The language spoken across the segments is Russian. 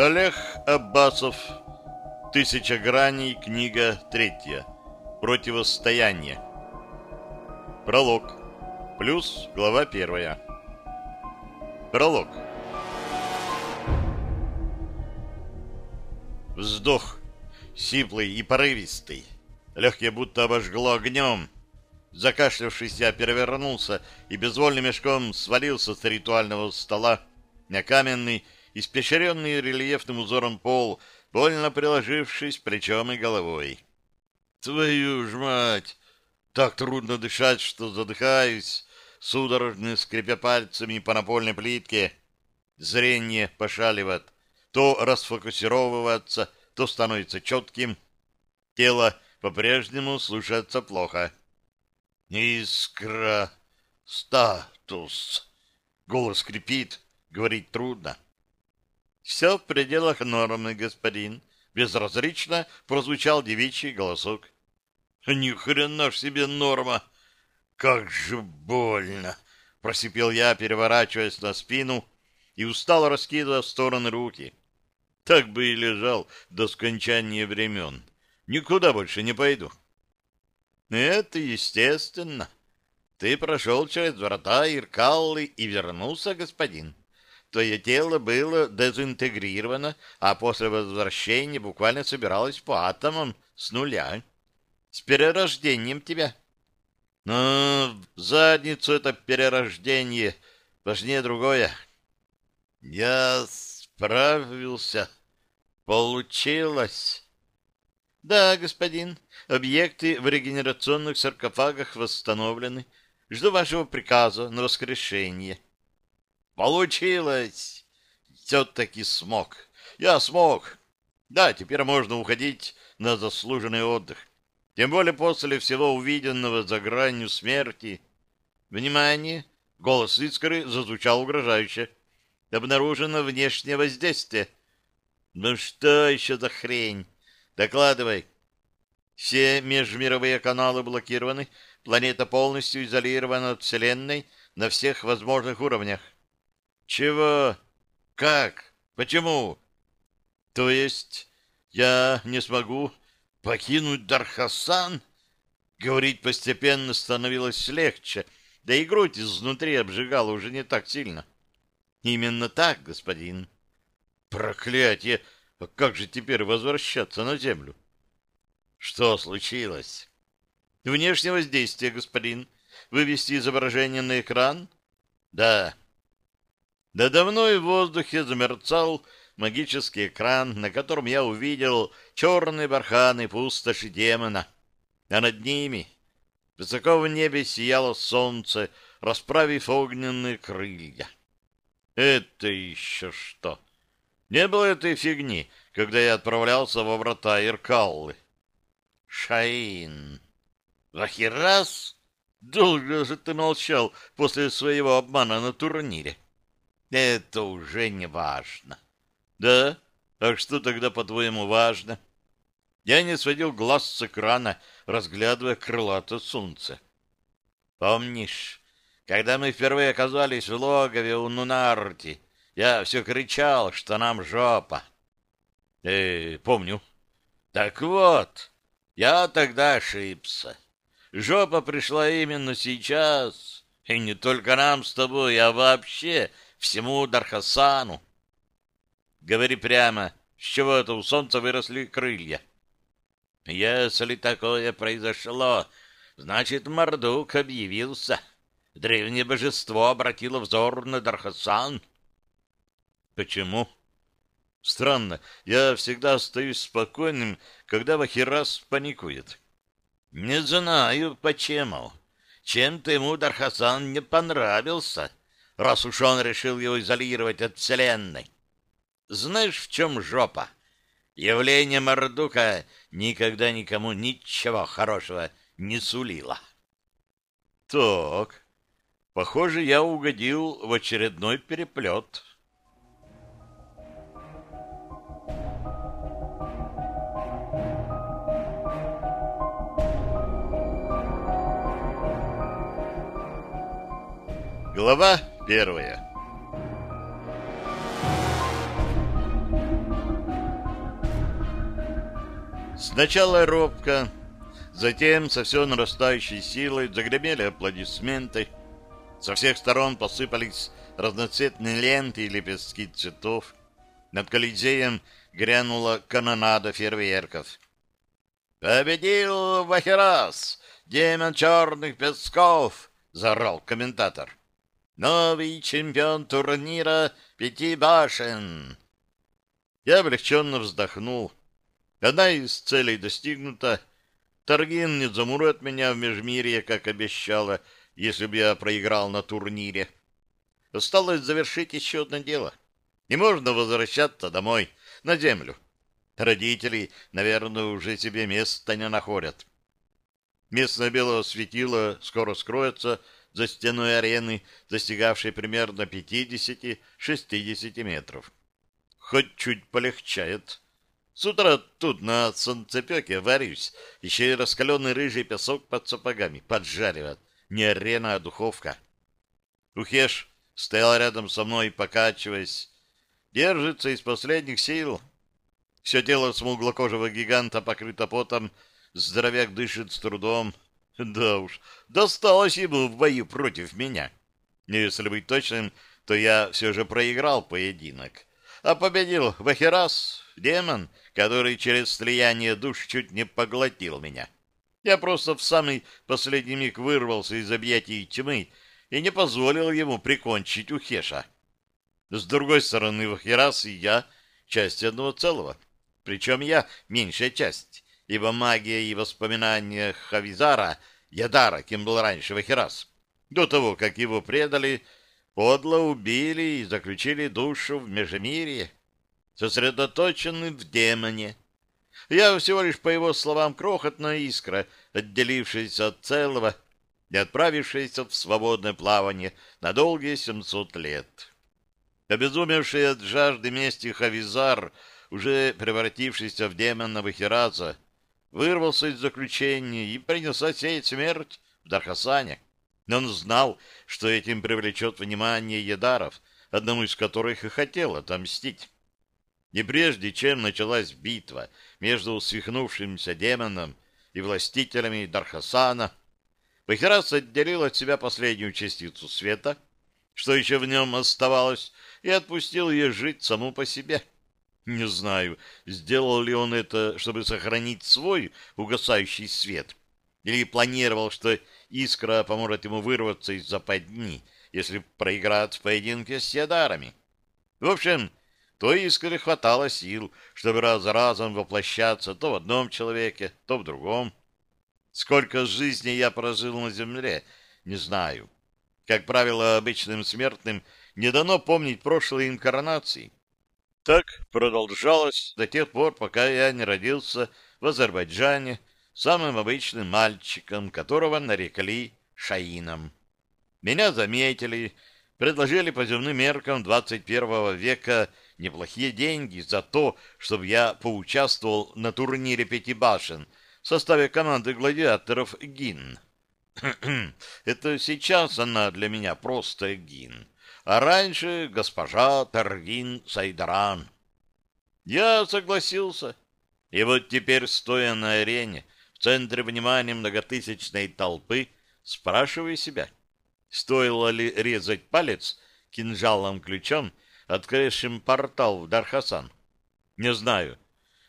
Талех Аббасов. Тысяча граней. Книга третья. Противостояние. Пролог. Плюс глава первая. Пролог. Вздох. Сиплый и порывистый. Легкие будто обожгло огнем. Закашлявшись, я перевернулся и безвольным мешком свалился с ритуального стола на каменный, испещренный рельефным узором пол, больно приложившись плечом и головой. Твою ж мать! Так трудно дышать, что задыхаюсь, судорожно скрипя пальцами по напольной плитке. Зрение пошаливает, то расфокусировывается, то становится четким. Тело по-прежнему слушается плохо. Искра. Статус. Голос скрипит, говорить трудно. Все в пределах нормы, господин. Безразлично прозвучал девичий голосок. Ни хрена ж себе норма. Как же больно, просипел я, переворачиваясь на спину и устало раскидывая в стороны руки. Так бы и лежал до скончания времен. Никуда больше не пойду. Это естественно. Ты прошел через врата Иркаллы и вернулся, господин. Твое тело было дезинтегрировано, а после возвращения буквально собиралось по атомам с нуля. С перерождением тебя. Но в задницу это перерождение. Важнее другое. Я справился. Получилось. Да, господин, объекты в регенерационных саркофагах восстановлены. Жду вашего приказа на воскрешение. Получилось! Все-таки смог. Я смог. Да, теперь можно уходить на заслуженный отдых. Тем более после всего увиденного за гранью смерти. Внимание! Голос искры зазвучал угрожающе. Обнаружено внешнее воздействие. Ну что еще за хрень? Докладывай. Все межмировые каналы блокированы. Планета полностью изолирована от Вселенной на всех возможных уровнях. Чего? Как? Почему? То есть я не смогу покинуть Дархасан? Говорить постепенно становилось легче, да и грудь изнутри обжигала уже не так сильно. Именно так, господин. Проклятие! А как же теперь возвращаться на землю? Что случилось? Внешнее воздействие, господин. Вывести изображение на экран? Да. Надо мной в воздухе замерцал магический экран, на котором я увидел черные барханы пустоши демона. А над ними высоко в небе сияло солнце, расправив огненные крылья. Это еще что? Не было этой фигни, когда я отправлялся во врата Иркаллы. Шаин. Вахирас? Долго же ты молчал после своего обмана на турнире. Это уже не важно. Да? А что тогда, по-твоему, важно? Я не сводил глаз с экрана, разглядывая крылатое солнце. Помнишь, когда мы впервые оказались в логове у Нунарти, я все кричал, что нам жопа. Э, помню. Так вот, я тогда ошибся. Жопа пришла именно сейчас. И не только нам с тобой, а вообще всему Дархасану. Говори прямо, с чего это у солнца выросли крылья? Если такое произошло, значит, Мардук объявился. Древнее божество обратило взор на Дархасан. Почему? Странно, я всегда остаюсь спокойным, когда Вахирас паникует. Не знаю, почему. Чем-то ему Дархасан не понравился, раз уж он решил его изолировать от Вселенной. Знаешь, в чем жопа? Явление Мордука никогда никому ничего хорошего не сулило. Так, похоже, я угодил в очередной переплет. Глава первая Сначала робко, затем со все нарастающей силой загремели аплодисменты. Со всех сторон посыпались разноцветные ленты и лепестки цветов. Над Колизеем грянула канонада фейерверков. «Победил Вахерас, демон черных песков!» — заорал комментатор. «Новый чемпион турнира пяти башен!» Я облегченно вздохнул. Одна из целей достигнута. Торгин не замурует меня в Межмирье, как обещала, если бы я проиграл на турнире. Осталось завершить еще одно дело. И можно возвращаться домой, на землю. Родители, наверное, уже себе места не находят. Местное белое светило скоро скроется за стеной арены, достигавшей примерно 50-60 метров. Хоть чуть полегчает. С утра тут на солнцепеке варюсь, еще и раскаленный рыжий песок под сапогами поджаривает. Не арена, а духовка. Ухеш стоял рядом со мной, покачиваясь. Держится из последних сил. Все тело смуглокожего гиганта покрыто потом, здоровяк дышит с трудом. Да уж, досталось ему в бою против меня. Если быть точным, то я все же проиграл поединок. А победил Вахерас, демон, который через слияние душ чуть не поглотил меня. Я просто в самый последний миг вырвался из объятий тьмы и не позволил ему прикончить Ухеша. С другой стороны, Вахирас и я — часть одного целого. Причем я — меньшая часть, ибо магия и воспоминания Хавизара, Ядара, кем был раньше Вахирас, до того, как его предали, подло убили и заключили душу в Межемирье сосредоточены в демоне. Я всего лишь, по его словам, крохотная искра, отделившаяся от целого и отправившаяся в свободное плавание на долгие семьсот лет. Обезумевший от жажды мести Хавизар, уже превратившийся в демона Вахираза, вырвался из заключения и принялся сеять смерть в Дархасане. Но он знал, что этим привлечет внимание Едаров, одному из которых и хотел отомстить. И прежде чем началась битва между свихнувшимся демоном и властителями Дархасана, Бахирас отделил от себя последнюю частицу света, что еще в нем оставалось, и отпустил ее жить саму по себе. Не знаю, сделал ли он это, чтобы сохранить свой угасающий свет, или планировал, что искра поможет ему вырваться из западни, если проиграет в поединке с ядарами. В общем, то искре хватало сил, чтобы раз за разом воплощаться то в одном человеке, то в другом. Сколько жизней я прожил на земле, не знаю. Как правило, обычным смертным не дано помнить прошлые инкарнации. Так продолжалось до тех пор, пока я не родился в Азербайджане самым обычным мальчиком, которого нарекли Шаином. Меня заметили, предложили по земным меркам 21 века неплохие деньги за то, чтобы я поучаствовал на турнире пяти башен в составе команды гладиаторов ГИН. Это сейчас она для меня просто ГИН, а раньше госпожа Таргин Сайдаран. Я согласился, и вот теперь, стоя на арене, в центре внимания многотысячной толпы, спрашиваю себя, стоило ли резать палец кинжалом-ключом открывшим портал в Дархасан? Не знаю.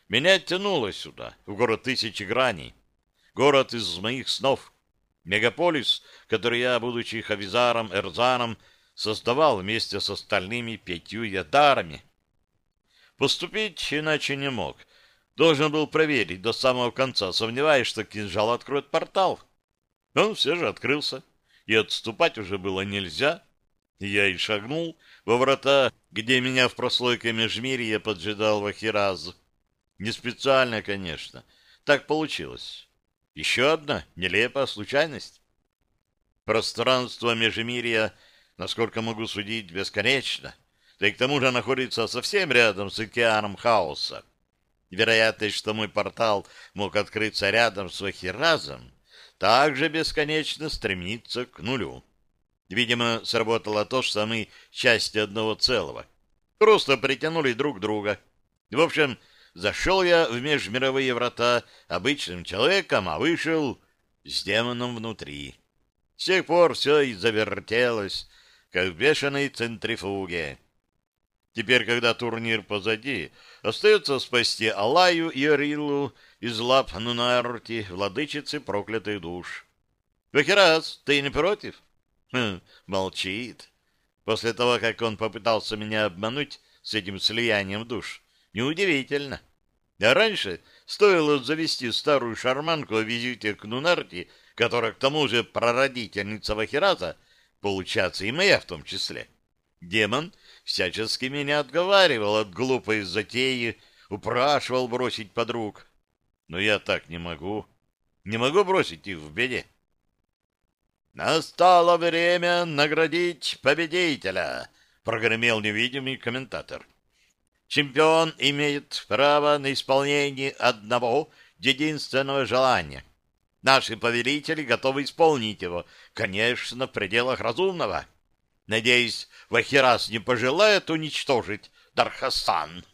Меня тянуло сюда, в город тысячи граней. Город из моих снов. Мегаполис, который я, будучи Хавизаром Эрзаном, создавал вместе с остальными пятью ядарами. Поступить иначе не мог. Должен был проверить до самого конца, сомневаясь, что кинжал откроет портал. Он все же открылся, и отступать уже было нельзя. Я и шагнул во врата, где меня в прослойке межмирья поджидал Вахираз. Не специально, конечно. Так получилось. Еще одна нелепая случайность. Пространство межмирья, насколько могу судить, бесконечно. Да и к тому же находится совсем рядом с океаном хаоса. Вероятность, что мой портал мог открыться рядом с Вахиразом, также бесконечно стремится к нулю. Видимо, сработало то, что мы части одного целого. Просто притянули друг друга. В общем, зашел я в межмировые врата обычным человеком, а вышел с демоном внутри. С тех пор все и завертелось, как в бешеной центрифуге. Теперь, когда турнир позади, остается спасти Алаю и Ориллу из лап Нунарти, владычицы проклятых душ. Вахерас, ты не против? Хм, молчит. После того, как он попытался меня обмануть с этим слиянием душ, неудивительно. А раньше стоило завести старую шарманку о визите к Нунарти, которая к тому же прародительница Вахераза, получаться и моя в том числе. Демон всячески меня отговаривал от глупой затеи, упрашивал бросить подруг. Но я так не могу. Не могу бросить их в беде. «Настало время наградить победителя», — прогремел невидимый комментатор. «Чемпион имеет право на исполнение одного единственного желания. Наши повелители готовы исполнить его, конечно, в пределах разумного. Надеюсь, Вахирас не пожелает уничтожить Дархасан».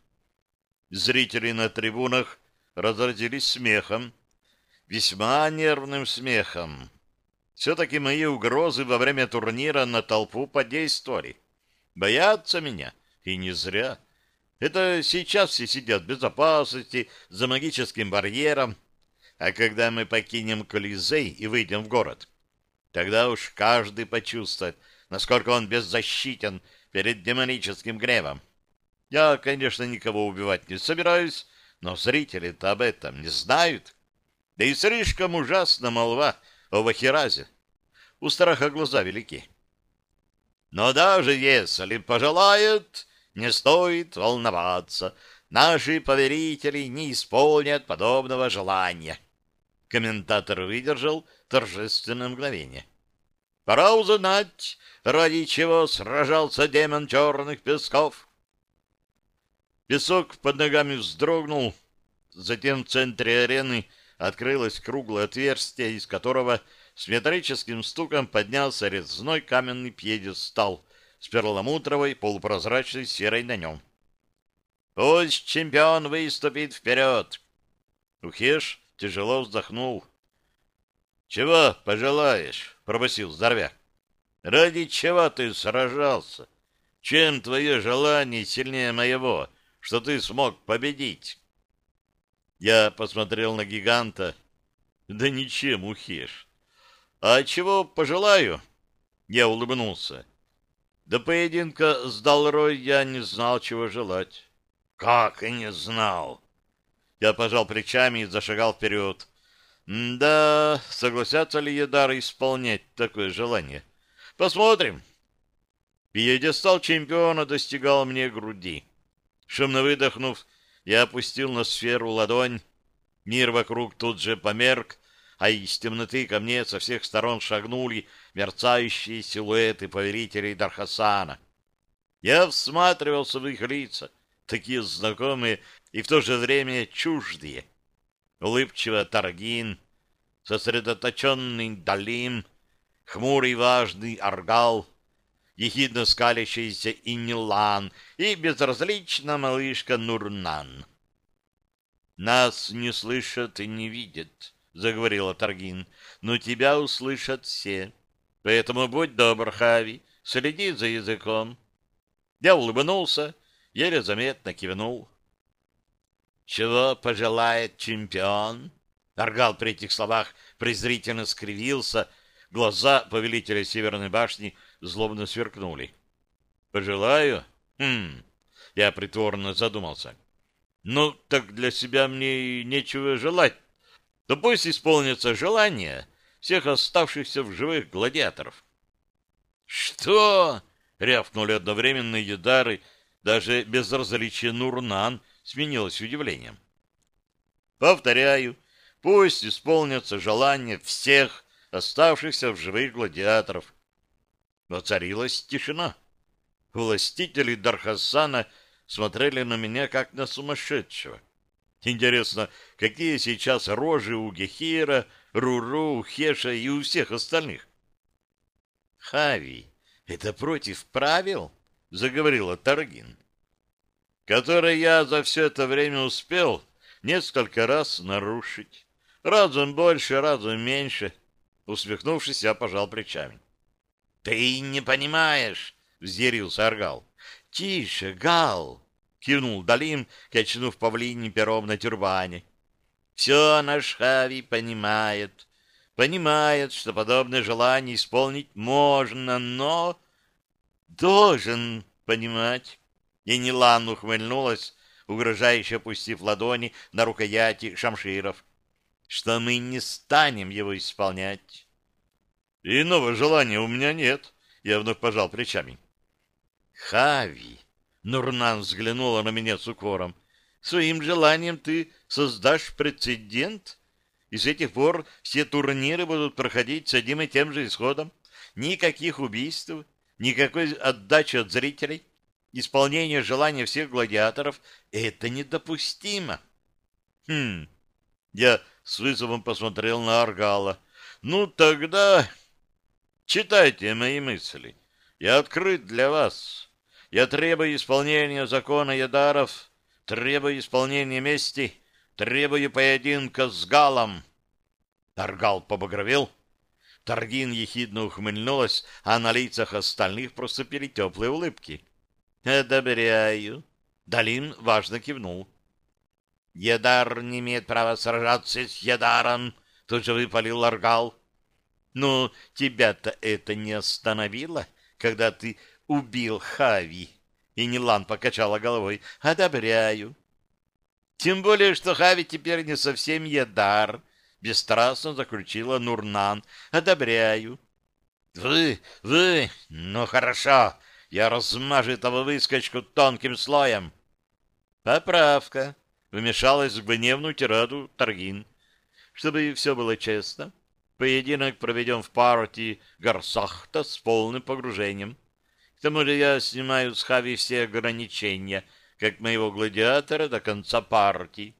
Зрители на трибунах разразились смехом, весьма нервным смехом. Все-таки мои угрозы во время турнира на толпу подействовали. Боятся меня, и не зря. Это сейчас все сидят в безопасности, за магическим барьером. А когда мы покинем Колизей и выйдем в город, тогда уж каждый почувствует, насколько он беззащитен перед демоническим гневом. Я, конечно, никого убивать не собираюсь, но зрители-то об этом не знают. Да и слишком ужасна молва о Вахиразе. У страха глаза велики. Но даже если пожелают, не стоит волноваться. Наши поверители не исполнят подобного желания. Комментатор выдержал торжественное мгновение. Пора узнать, ради чего сражался демон черных песков. Песок под ногами вздрогнул, затем в центре арены открылось круглое отверстие, из которого с металлическим стуком поднялся резной каменный пьедестал с перламутровой полупрозрачной серой на нем. «Пусть чемпион выступит вперед!» Ухеш тяжело вздохнул. «Чего пожелаешь?» — пробасил здоровяк. «Ради чего ты сражался? Чем твое желание сильнее моего, что ты смог победить?» Я посмотрел на гиганта. «Да ничем, Ухеш. А чего пожелаю? Я улыбнулся. До поединка с Далрой я не знал, чего желать. Как и не знал? Я пожал плечами и зашагал вперед. Да, согласятся ли Едары исполнять такое желание? Посмотрим. Пьедестал чемпиона достигал мне груди. Шумно выдохнув, я опустил на сферу ладонь. Мир вокруг тут же померк, а из темноты ко мне со всех сторон шагнули мерцающие силуэты поверителей Дархасана. Я всматривался в их лица, такие знакомые и в то же время чуждые. Улыбчивый Таргин, сосредоточенный Далим, хмурый важный Аргал, ехидно скалящийся Инилан и безразлично малышка Нурнан. Нас не слышат и не видят заговорила Таргин, — но тебя услышат все. Поэтому будь добр, Хави, следи за языком. Я улыбнулся, еле заметно кивнул. Чего пожелает чемпион? Аргал при этих словах презрительно скривился, глаза повелителя Северной башни злобно сверкнули. Пожелаю? Хм, я притворно задумался. Ну, так для себя мне нечего желать то пусть исполнится желание всех оставшихся в живых гладиаторов. «Что?» — рявкнули одновременно едары, даже без различия Нурнан сменилось удивлением. «Повторяю, пусть исполнятся желания всех оставшихся в живых гладиаторов». Воцарилась тишина. Властители Дархасана смотрели на меня, как на сумасшедшего. Интересно, какие сейчас рожи у Гехира, Руру, Хеша и у всех остальных? Хави, это против правил? Заговорила Таргин. Который я за все это время успел несколько раз нарушить. Разум больше, разум меньше. Усмехнувшись, я пожал плечами. — Ты не понимаешь, — взъярился Аргал. — Тише, Гал, — кивнул Далим, качнув павлиним пером на тюрбане. — Все наш Хави понимает. Понимает, что подобное желание исполнить можно, но... Должен понимать. И Нилан ухмыльнулась, угрожающе опустив ладони на рукояти шамширов, что мы не станем его исполнять. Иного желания у меня нет, я вновь пожал плечами. Хави, Нурнан взглянула на меня с укором, своим желанием ты создашь прецедент, и с этих пор все турниры будут проходить с одним и тем же исходом. Никаких убийств, никакой отдачи от зрителей, исполнение желания всех гладиаторов — это недопустимо. Хм, я с вызовом посмотрел на Аргала. Ну, тогда читайте мои мысли. Я открыт для вас. Я требую исполнения закона Ядаров, требую исполнения мести, требую поединка с Галом. Аргал побагровел. Таргин ехидно ухмыльнулась, а на лицах остальных проступили теплые улыбки. «Одобряю». Далин важно кивнул. «Едар не имеет права сражаться с Едаром», — тут же выпалил Аргал. «Ну, тебя-то это не остановило, когда ты убил Хави?» И Нилан покачала головой. «Одобряю». «Тем более, что Хави теперь не совсем Едар», — бесстрастно заключила Нурнан. «Одобряю». «Вы, вы, ну хорошо, я размажу этого выскочку тонким слоем. Поправка. Вмешалась в гневную тираду Таргин. Чтобы все было честно, поединок проведем в партии Гарсахта с полным погружением. К тому же я снимаю с Хави все ограничения, как моего гладиатора до конца партии.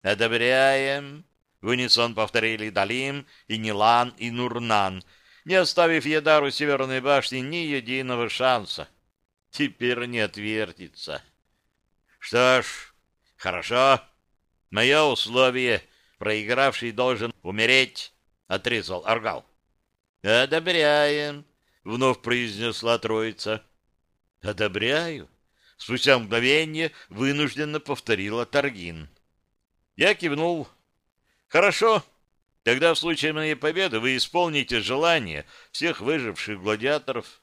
«Одобряем!» — в унисон повторили Далим и Нилан и Нурнан — не оставив Едару Северной башни ни единого шанса. Теперь не отвертится. Что ж, хорошо. Мое условие, проигравший должен умереть, — отрезал Аргал. «Одобряем», — вновь произнесла троица. «Одобряю», — спустя мгновение вынужденно повторила Таргин. Я кивнул. «Хорошо, Тогда в случае моей победы вы исполните желание всех выживших гладиаторов.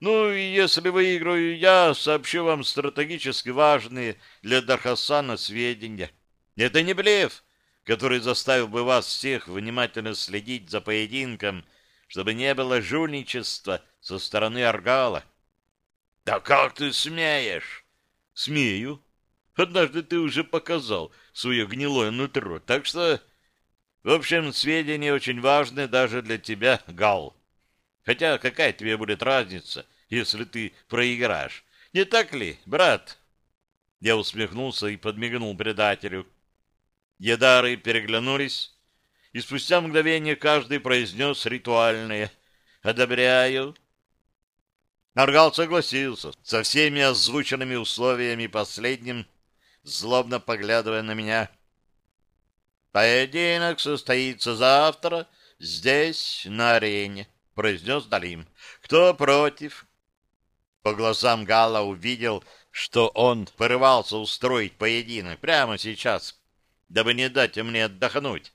Ну, и если выиграю я, сообщу вам стратегически важные для Дархасана сведения. Это не блеф, который заставил бы вас всех внимательно следить за поединком, чтобы не было жульничества со стороны Аргала. — Да как ты смеешь? — Смею. Однажды ты уже показал свое гнилое нутро, так что в общем, сведения очень важны даже для тебя, Гал. Хотя какая тебе будет разница, если ты проиграешь? Не так ли, брат? Я усмехнулся и подмигнул предателю. Едары переглянулись, и спустя мгновение каждый произнес ритуальное «Одобряю». Аргал согласился со всеми озвученными условиями последним, злобно поглядывая на меня — «Поединок состоится завтра здесь, на арене», — произнес Далим. «Кто против?» По глазам Гала увидел, что он порывался устроить поединок прямо сейчас, дабы не дать мне отдохнуть.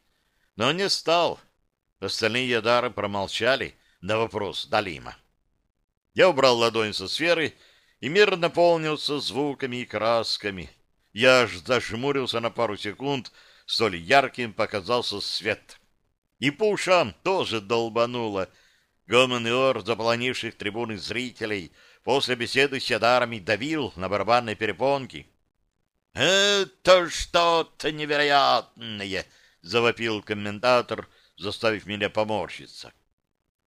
Но не стал. Остальные ядары промолчали на вопрос Далима. Я убрал ладонь со сферы, и мир наполнился звуками и красками. Я аж зажмурился на пару секунд, — столь ярким показался свет. И по ушам тоже долбануло. Гомон и ор заполонивших трибуны зрителей после беседы с ядарами давил на барабанной перепонке. «Это что-то невероятное!» — завопил комментатор, заставив меня поморщиться.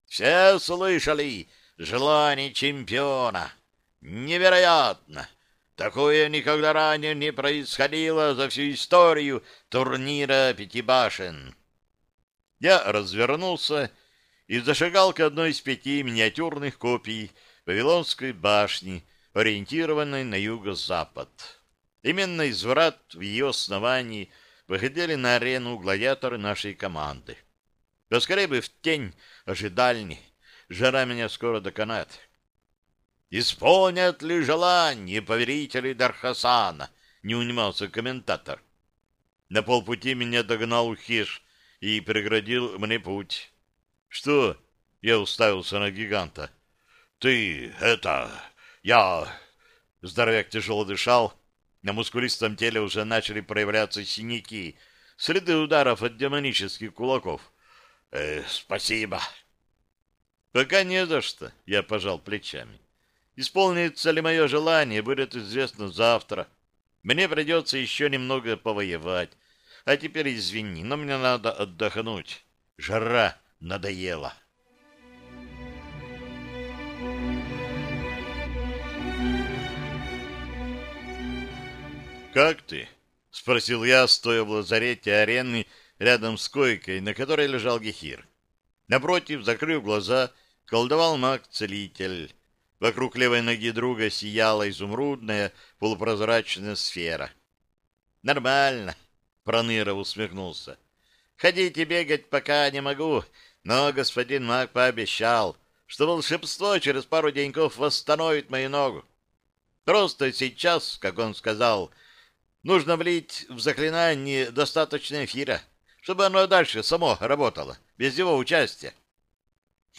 «Все слышали желание чемпиона! Невероятно! Такое никогда ранее не происходило за всю историю турнира пяти башен. Я развернулся и зашагал к одной из пяти миниатюрных копий Вавилонской башни, ориентированной на юго-запад. Именно из врат в ее основании выходили на арену гладиаторы нашей команды. Поскорее бы в тень ожидальни, жара меня скоро доконает. «Исполнят ли желание поверители Дархасана?» — не унимался комментатор. На полпути меня догнал Хиш и преградил мне путь. «Что?» — я уставился на гиганта. «Ты, это... я...» Здоровяк тяжело дышал. На мускулистом теле уже начали проявляться синяки, следы ударов от демонических кулаков. «Э, «Спасибо». «Пока не за что», — я пожал плечами. Исполнится ли мое желание, будет известно завтра. Мне придется еще немного повоевать. А теперь извини, но мне надо отдохнуть. Жара надоела. «Как ты?» — спросил я, стоя в лазарете арены рядом с койкой, на которой лежал Гехир. Напротив, закрыв глаза, колдовал маг-целитель. Вокруг левой ноги друга сияла изумрудная полупрозрачная сфера. «Нормально», — Проныра усмехнулся. «Ходить и бегать пока не могу, но господин маг пообещал, что волшебство через пару деньков восстановит мою ногу. Просто сейчас, как он сказал, нужно влить в заклинание достаточно эфира, чтобы оно дальше само работало, без его участия».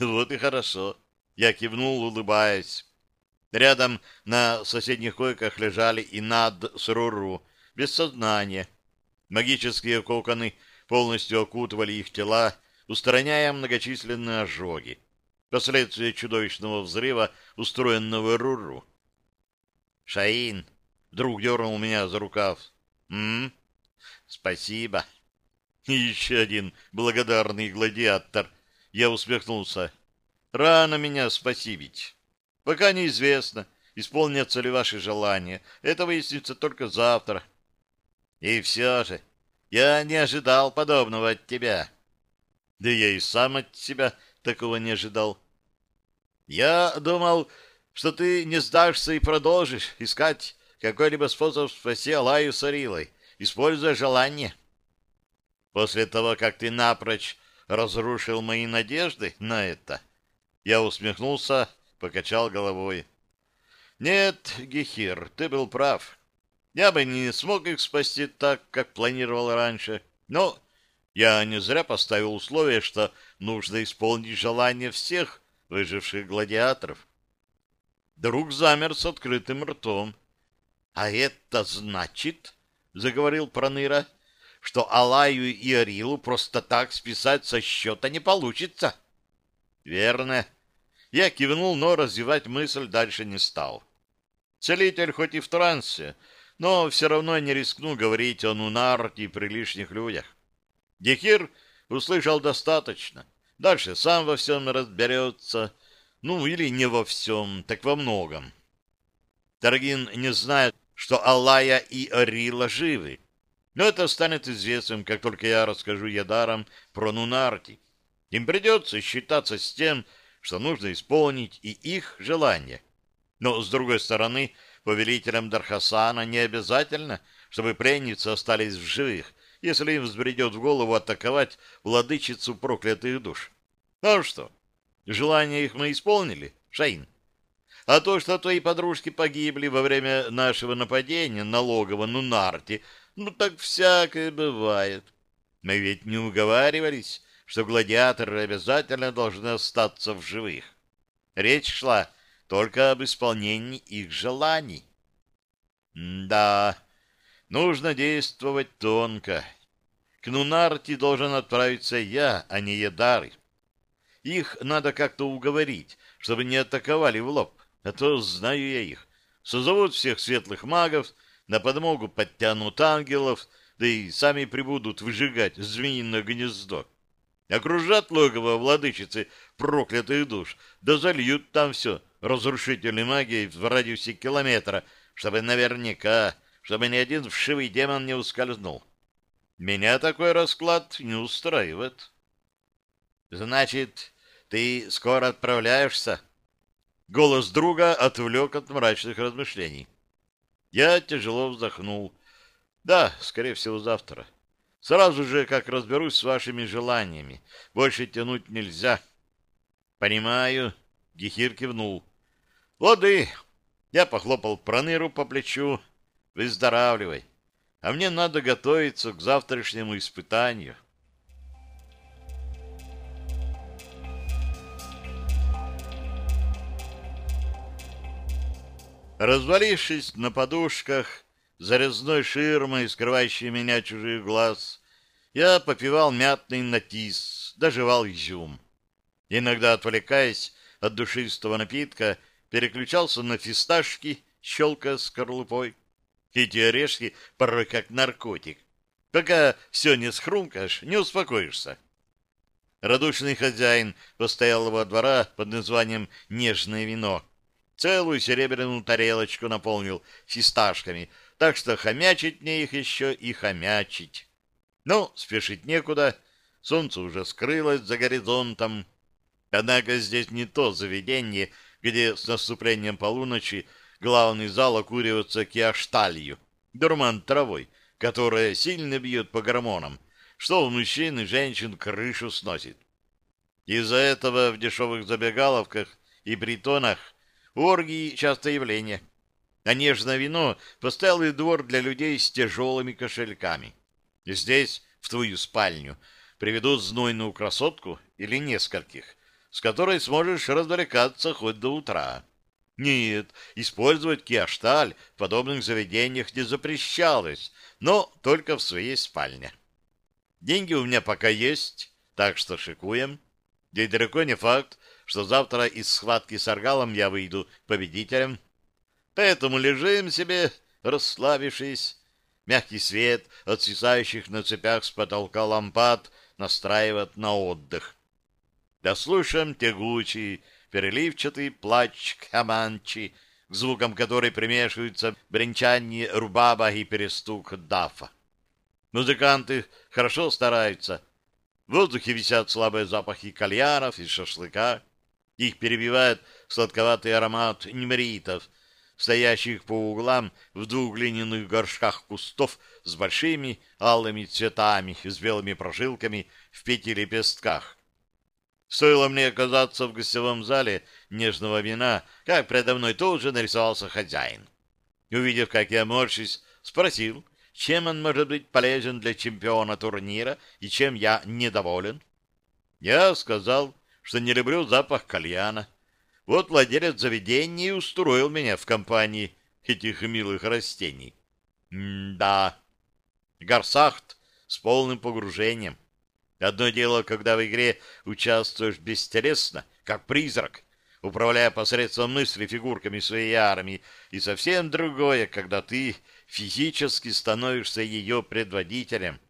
«Вот и хорошо», я кивнул, улыбаясь. Рядом на соседних койках лежали и над с Руру, без сознания. Магические коконы полностью окутывали их тела, устраняя многочисленные ожоги. Последствия чудовищного взрыва, устроенного Руру. «Шаин!» — друг дернул меня за рукав. «М? Спасибо!» Еще один благодарный гладиатор. Я усмехнулся. Рано меня спасибить. Пока неизвестно, исполнятся ли ваши желания. Это выяснится только завтра. И все же, я не ожидал подобного от тебя. Да я и сам от тебя такого не ожидал. Я думал, что ты не сдашься и продолжишь искать какой-либо способ спасти Алаю с Арилой, используя желание. После того, как ты напрочь разрушил мои надежды на это, — я усмехнулся, покачал головой. Нет, Гехир, ты был прав. Я бы не смог их спасти так, как планировал раньше. Но я не зря поставил условие, что нужно исполнить желание всех выживших гладиаторов. Друг замер с открытым ртом. — А это значит, — заговорил Проныра, — что Алаю и Арилу просто так списать со счета не получится. — Верно. Я кивнул, но развивать мысль дальше не стал. Целитель хоть и в трансе, но все равно не рискну говорить о Нунарте при лишних людях. Дехир услышал достаточно. Дальше сам во всем разберется. Ну, или не во всем, так во многом. Таргин не знает, что Аллая и Арила живы. Но это станет известным, как только я расскажу Ядарам про Нунарти. Им придется считаться с тем, что нужно исполнить и их желания. Но, с другой стороны, повелителям Дархасана не обязательно, чтобы пленницы остались в живых, если им взбредет в голову атаковать владычицу проклятых душ. Ну что, желания их мы исполнили, Шаин? А то, что твои подружки погибли во время нашего нападения на логово Нунарти, ну так всякое бывает. Мы ведь не уговаривались, что гладиаторы обязательно должны остаться в живых. Речь шла только об исполнении их желаний. Да, нужно действовать тонко. К Нунарти должен отправиться я, а не Едары. Их надо как-то уговорить, чтобы не атаковали в лоб, а то знаю я их. Созовут всех светлых магов, на подмогу подтянут ангелов, да и сами прибудут выжигать змеиное гнездо окружат логово владычицы проклятых душ, да зальют там все разрушительной магией в радиусе километра, чтобы наверняка, чтобы ни один вшивый демон не ускользнул. Меня такой расклад не устраивает. Значит, ты скоро отправляешься? Голос друга отвлек от мрачных размышлений. Я тяжело вздохнул. Да, скорее всего, завтра. Сразу же, как разберусь с вашими желаниями. Больше тянуть нельзя. Понимаю. Гехир кивнул. Лады. Я похлопал Проныру по плечу. Выздоравливай. А мне надо готовиться к завтрашнему испытанию. Развалившись на подушках, за резной ширмой, скрывающей меня чужих глаз, я попивал мятный натис, доживал изюм. Иногда, отвлекаясь от душистого напитка, переключался на фисташки, щелкая скорлупой. Эти орешки порой как наркотик. Пока все не схрумкаешь, не успокоишься. Радушный хозяин постоялого двора под названием «Нежное вино» целую серебряную тарелочку наполнил фисташками, так что хомячить мне их еще и хомячить. Но спешить некуда, солнце уже скрылось за горизонтом. Однако здесь не то заведение, где с наступлением полуночи главный зал окуривается киашталью, дурман травой, которая сильно бьет по гормонам, что у мужчин и женщин крышу сносит. Из-за этого в дешевых забегаловках и притонах Оргии — часто явление. А нежное вино — постоялый двор для людей с тяжелыми кошельками. Здесь, в твою спальню, приведут знойную красотку или нескольких, с которой сможешь развлекаться хоть до утра. Нет, использовать киашталь в подобных заведениях не запрещалось, но только в своей спальне. Деньги у меня пока есть, так что шикуем. Да и далеко не факт, что завтра из схватки с Аргалом я выйду победителем. Поэтому лежим себе, расслабившись. Мягкий свет от свисающих на цепях с потолка лампад настраивает на отдых. Дослушаем тягучий, переливчатый плач Каманчи, к звукам которой примешиваются бренчание рубаба и перестук дафа. Музыканты хорошо стараются. В воздухе висят слабые запахи кальянов и шашлыка. Их перебивает сладковатый аромат немритов, стоящих по углам в двух глиняных горшках кустов с большими алыми цветами с белыми прожилками в пяти лепестках. Стоило мне оказаться в гостевом зале нежного вина, как предо мной тоже нарисовался хозяин. Увидев, как я морщусь, спросил, чем он может быть полезен для чемпиона турнира и чем я недоволен. Я сказал, что не люблю запах кальяна. Вот владелец заведения и устроил меня в компании этих милых растений. М-да. Гарсахт с полным погружением. Одно дело, когда в игре участвуешь бестелесно, как призрак, управляя посредством мысли фигурками своей армии, и совсем другое, когда ты физически становишься ее предводителем.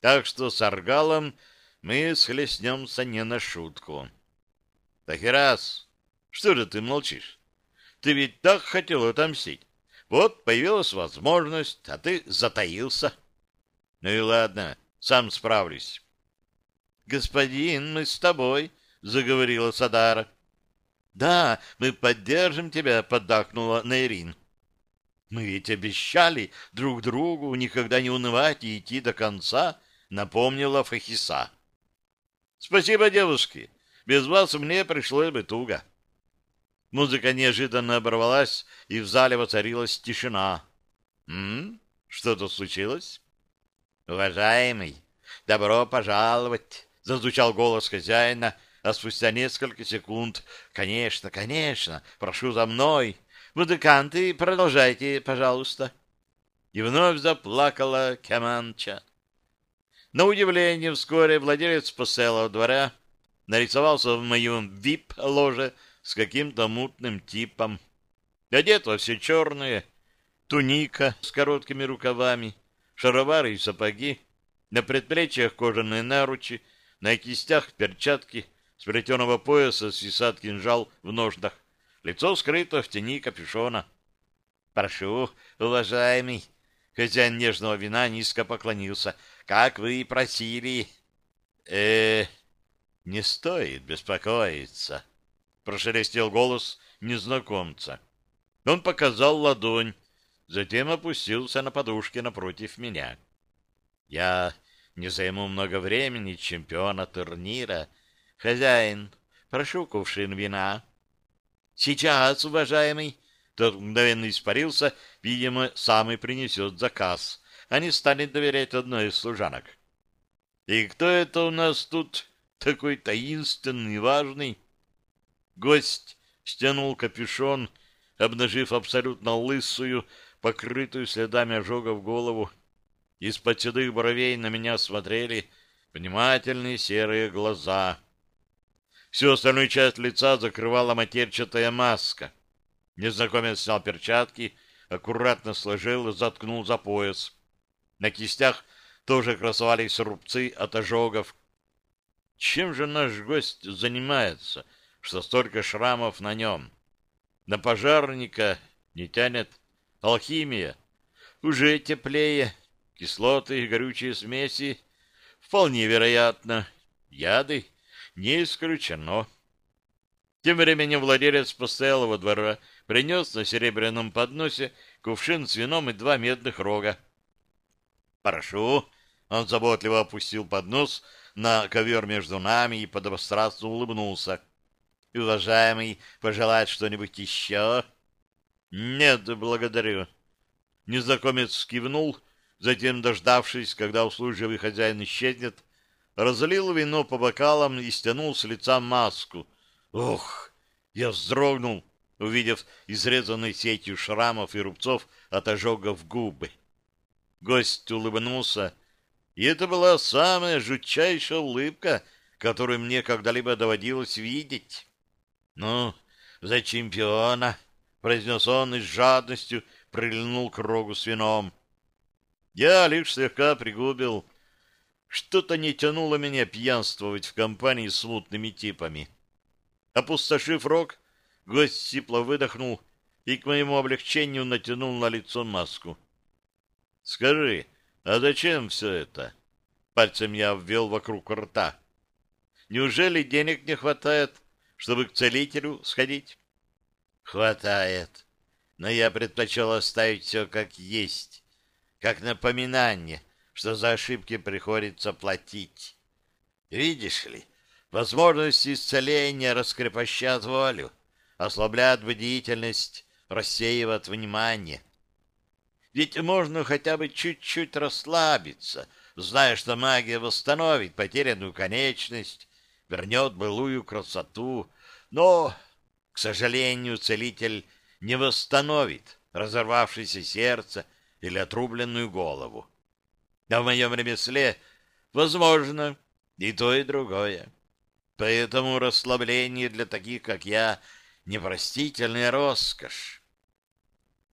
Так что с Аргалом мы схлестнемся не на шутку. Тахирас, что же ты молчишь? Ты ведь так хотел отомстить. Вот появилась возможность, а ты затаился. Ну и ладно, сам справлюсь. Господин, мы с тобой, заговорила Садара. Да, мы поддержим тебя, поддакнула Нейрин. Мы ведь обещали друг другу никогда не унывать и идти до конца, напомнила Фахиса. Спасибо, девушки. Без вас мне пришлось бы туго. Музыка неожиданно оборвалась, и в зале воцарилась тишина. «М? Что-то случилось?» «Уважаемый, добро пожаловать!» — зазвучал голос хозяина, а спустя несколько секунд «Конечно, конечно, прошу за мной! Музыканты, продолжайте, пожалуйста!» И вновь заплакала Каманча. На удивление, вскоре владелец поселого двора нарисовался в моем вип-ложе с каким-то мутным типом. Одет во все черное, туника с короткими рукавами, шаровары и сапоги, на предплечьях кожаные наручи, на кистях перчатки, с плетеного пояса свисат кинжал в ножнах, лицо скрыто в тени капюшона. «Прошу, уважаемый!» Хозяин нежного вина низко поклонился — как вы и просили. Э, не стоит беспокоиться. — прошелестел голос незнакомца. Он показал ладонь, затем опустился на подушке напротив меня. «Я не займу много времени чемпиона турнира. Хозяин, прошу кувшин вина». «Сейчас, уважаемый!» Тот мгновенно испарился, видимо, сам и принесет заказ, а не станет доверять одной из служанок. «И кто это у нас тут такой таинственный и важный?» Гость стянул капюшон, обнажив абсолютно лысую, покрытую следами ожогов голову. Из-под седых бровей на меня смотрели внимательные серые глаза. Всю остальную часть лица закрывала матерчатая маска. Незнакомец снял перчатки, аккуратно сложил и заткнул за пояс. На кистях тоже красовались рубцы от ожогов. Чем же наш гость занимается, что столько шрамов на нем? На пожарника не тянет. Алхимия. Уже теплее. Кислоты и горючие смеси. Вполне вероятно. Яды. Не исключено. Тем временем владелец постоялого двора принес на серебряном подносе кувшин с вином и два медных рога. «Прошу!» Он заботливо опустил поднос на ковер между нами и подобострастно улыбнулся. «Уважаемый, пожелать что-нибудь еще?» «Нет, благодарю». Незнакомец кивнул, затем, дождавшись, когда услужливый хозяин исчезнет, разлил вино по бокалам и стянул с лица маску. «Ох!» Я вздрогнул, увидев изрезанной сетью шрамов и рубцов от ожогов губы. Гость улыбнулся, и это была самая жутчайшая улыбка, которую мне когда-либо доводилось видеть. — Ну, за чемпиона! — произнес он и с жадностью прильнул к рогу с вином. Я лишь слегка пригубил. Что-то не тянуло меня пьянствовать в компании с мутными типами. Опустошив рог, Гость сипло выдохнул и к моему облегчению натянул на лицо маску. — Скажи, а зачем все это? Пальцем я ввел вокруг рта. Неужели денег не хватает, чтобы к целителю сходить? — Хватает. Но я предпочел оставить все как есть, как напоминание, что за ошибки приходится платить. Видишь ли, возможность исцеления раскрепощат волю ослабляет бдительность, рассеивает внимание. Ведь можно хотя бы чуть-чуть расслабиться, зная, что магия восстановит потерянную конечность, вернет былую красоту, но, к сожалению, целитель не восстановит разорвавшееся сердце или отрубленную голову. А в моем ремесле возможно и то, и другое. Поэтому расслабление для таких, как я, — непростительная роскошь.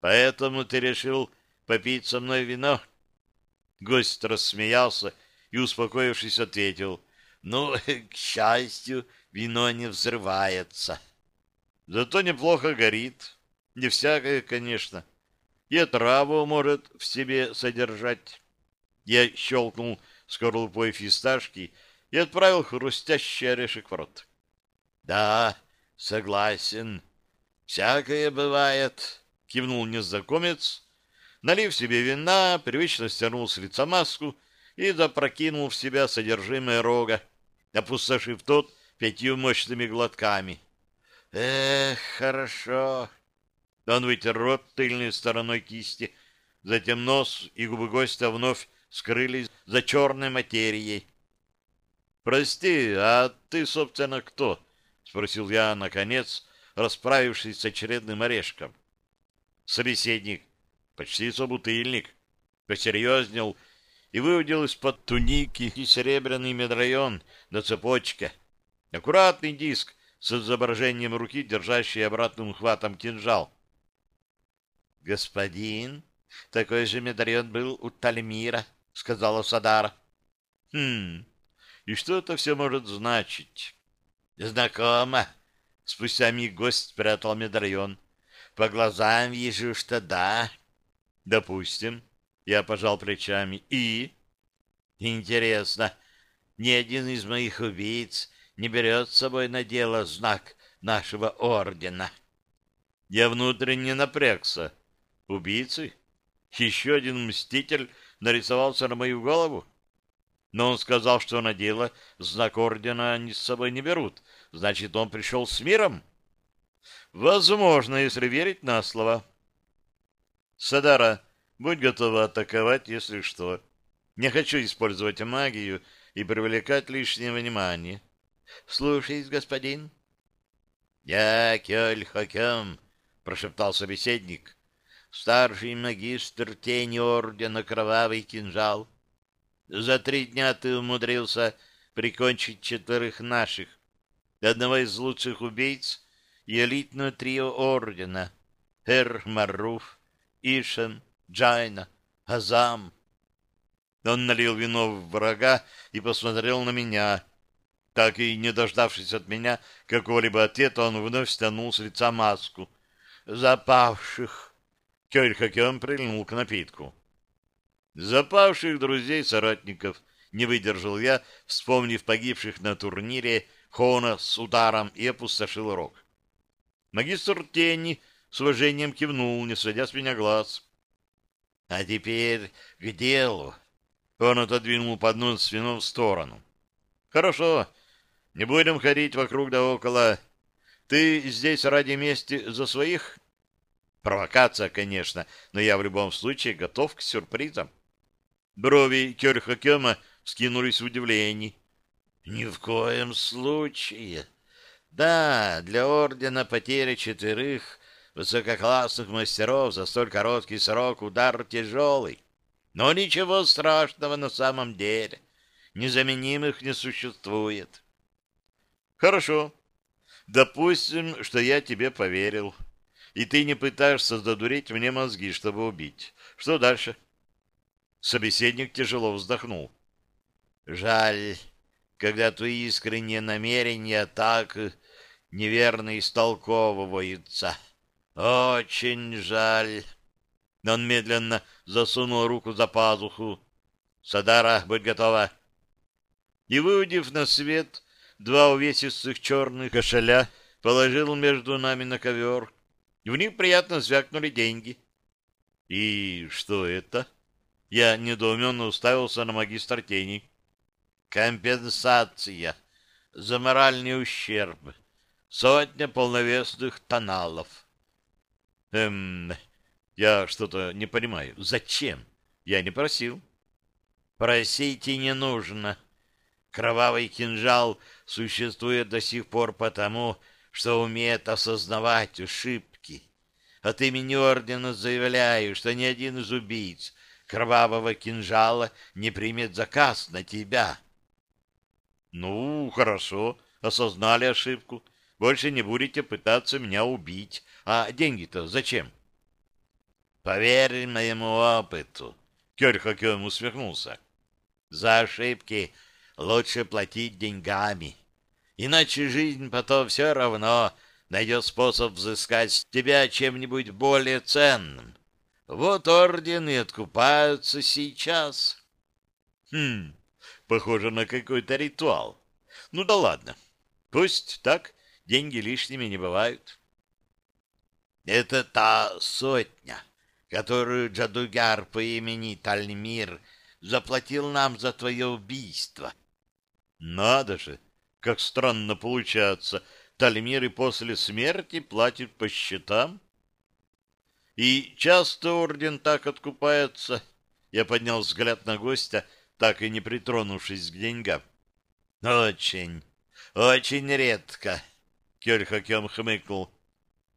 Поэтому ты решил попить со мной вино? Гость рассмеялся и, успокоившись, ответил, ну, к счастью, вино не взрывается. Зато неплохо горит. Не всякое, конечно. И траву может в себе содержать. Я щелкнул скорлупой фисташки и отправил хрустящий орешек в рот. Да, Согласен. Всякое бывает, кивнул незнакомец, налив себе вина, привычно стянул с лица маску и запрокинул в себя содержимое рога, опустошив тот пятью мощными глотками. Эх, хорошо. Он вытер рот тыльной стороной кисти, затем нос и губы гостя вновь скрылись за черной материей. «Прости, а ты, собственно, кто?» — спросил я, наконец, расправившись с очередным орешком. Собеседник, почти собутыльник, посерьезнел и выудил из-под туники и серебряный медальон на цепочке. Аккуратный диск с изображением руки, держащей обратным хватом кинжал. «Господин, такой же медальон был у Тальмира», — сказала Садара. «Хм, и что это все может значить?» Знакомо. Спустя миг гость спрятал медальон. По глазам вижу, что да. Допустим. Я пожал плечами. И? Интересно. Ни один из моих убийц не берет с собой на дело знак нашего ордена. Я внутренне напрягся. Убийцы? Еще один мститель нарисовался на мою голову? Но он сказал, что на дело знак ордена они с собой не берут. Значит, он пришел с миром? Возможно, если верить на слово. Садара, будь готова атаковать, если что. Не хочу использовать магию и привлекать лишнее внимание. Слушаюсь, господин. Я Кёль Хакем, прошептал собеседник. Старший магистр тени ордена Кровавый кинжал. За три дня ты умудрился прикончить четверых наших, одного из лучших убийц и элитное трио ордена. Эр Маруф, Ишен, Джайна, Азам. Он налил вино в врага и посмотрел на меня. Так и не дождавшись от меня какого-либо ответа, он вновь стянул с лица маску. «Запавших!» Кёльхакём прильнул к напитку. «Запавших друзей-соратников!» Не выдержал я, вспомнив погибших на турнире Хона с ударом и опустошил рог. Магистр тени с уважением кивнул, не сводя с меня глаз. — А теперь к делу. Он отодвинул поднос с вином в сторону. — Хорошо. Не будем ходить вокруг да около. Ты здесь ради мести за своих? Провокация, конечно, но я в любом случае готов к сюрпризам. Брови Кёрхакема скинулись в удивлении. — Ни в коем случае. Да, для ордена потеря четверых высококлассных мастеров за столь короткий срок удар тяжелый. Но ничего страшного на самом деле. Незаменимых не существует. Хорошо. Допустим, что я тебе поверил. И ты не пытаешься задурить мне мозги, чтобы убить. Что дальше? Собеседник тяжело вздохнул. Жаль, когда твои искренние намерения так неверно истолковываются. Очень жаль. Он медленно засунул руку за пазуху. Садара, будь готова. И, выудив на свет два увесистых черных кошеля, положил между нами на ковер. В них приятно звякнули деньги. И что это? Я недоуменно уставился на магистр тени. Компенсация за моральный ущерб. Сотня полновесных тоналов. Эм, я что-то не понимаю. Зачем? Я не просил. Просить не нужно. Кровавый кинжал существует до сих пор потому, что умеет осознавать ошибки. От имени ордена заявляю, что ни один из убийц кровавого кинжала не примет заказ на тебя. Ну, хорошо, осознали ошибку. Больше не будете пытаться меня убить. А деньги-то зачем? Поверь моему опыту, Кёрхакём усмехнулся. За ошибки лучше платить деньгами. Иначе жизнь потом все равно найдет способ взыскать с тебя чем-нибудь более ценным. Вот орден и откупаются сейчас. Хм, похоже на какой-то ритуал. Ну да ладно. Пусть так, деньги лишними не бывают. Это та сотня, которую Джадугяр по имени Тальмир заплатил нам за твое убийство. Надо же, как странно получается. Тальмир и после смерти платит по счетам. И часто орден так откупается. Я поднял взгляд на гостя, так и не притронувшись к деньгам. Очень, очень редко. Кельхакем хмыкнул.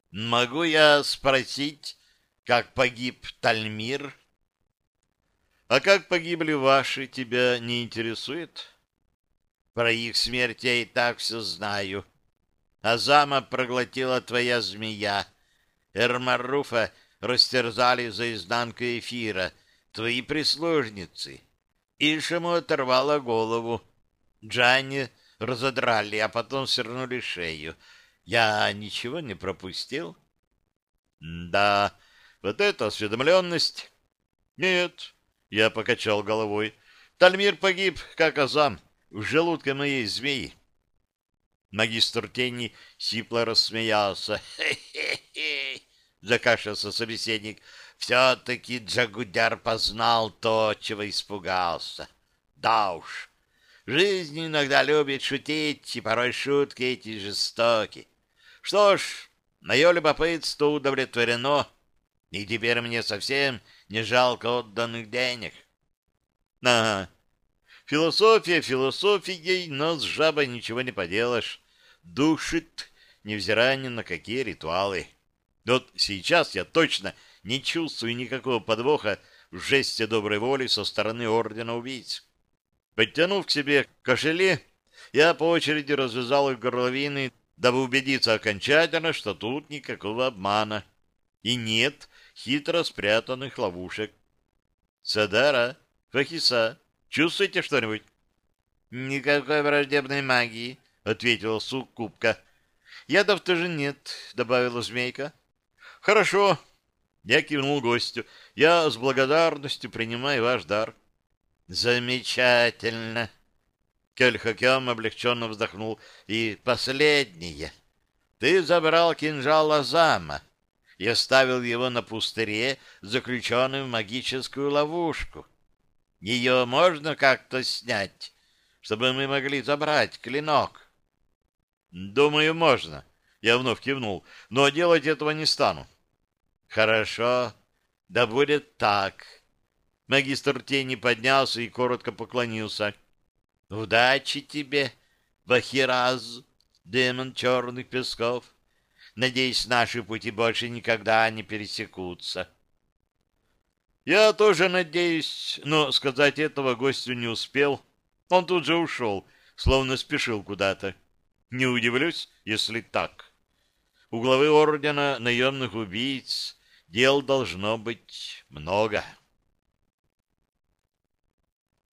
Могу я спросить, как погиб Тальмир? А как погибли ваши, тебя не интересует? Про их смерть я и так все знаю. Азама проглотила твоя змея. Эрмаруфа растерзали за изнанку эфира твои прислужницы. Ишему оторвала голову. Джанни разодрали, а потом свернули шею. Я ничего не пропустил? Да, вот это осведомленность. Нет, я покачал головой. Тальмир погиб, как Азам, в желудке моей змеи. Магистр тени сипло рассмеялся. «Хе-хе-хе!» — закашлялся собеседник. «Все-таки Джагудяр познал то, чего испугался. Да уж, жизнь иногда любит шутить, и порой шутки эти жестоки. Что ж, мое любопытство удовлетворено, и теперь мне совсем не жалко отданных денег». «Ага, Философия философией, но с жабой ничего не поделаешь. Душит, невзирая ни на какие ритуалы. Вот сейчас я точно не чувствую никакого подвоха в жесте доброй воли со стороны Ордена Убийц. Подтянув к себе кошели, я по очереди развязал их горловины, дабы убедиться окончательно, что тут никакого обмана. И нет хитро спрятанных ловушек. Садара, Фахиса, Чувствуете что-нибудь? — Никакой враждебной магии, — ответила суккубка. — Ядов тоже нет, — добавила змейка. — Хорошо. Я кивнул гостю. Я с благодарностью принимаю ваш дар. — Замечательно. Кельхакем облегченно вздохнул. — И последнее. Ты забрал кинжал Азама и оставил его на пустыре, заключенным в магическую ловушку. — ее можно как-то снять, чтобы мы могли забрать клинок? Думаю, можно. Я вновь кивнул, но делать этого не стану. Хорошо, да будет так. Магистр тени поднялся и коротко поклонился. Удачи тебе, Бахираз, демон черных песков. Надеюсь, наши пути больше никогда не пересекутся. Я тоже надеюсь, но сказать этого гостю не успел. Он тут же ушел, словно спешил куда-то. Не удивлюсь, если так. У главы ордена наемных убийц дел должно быть много.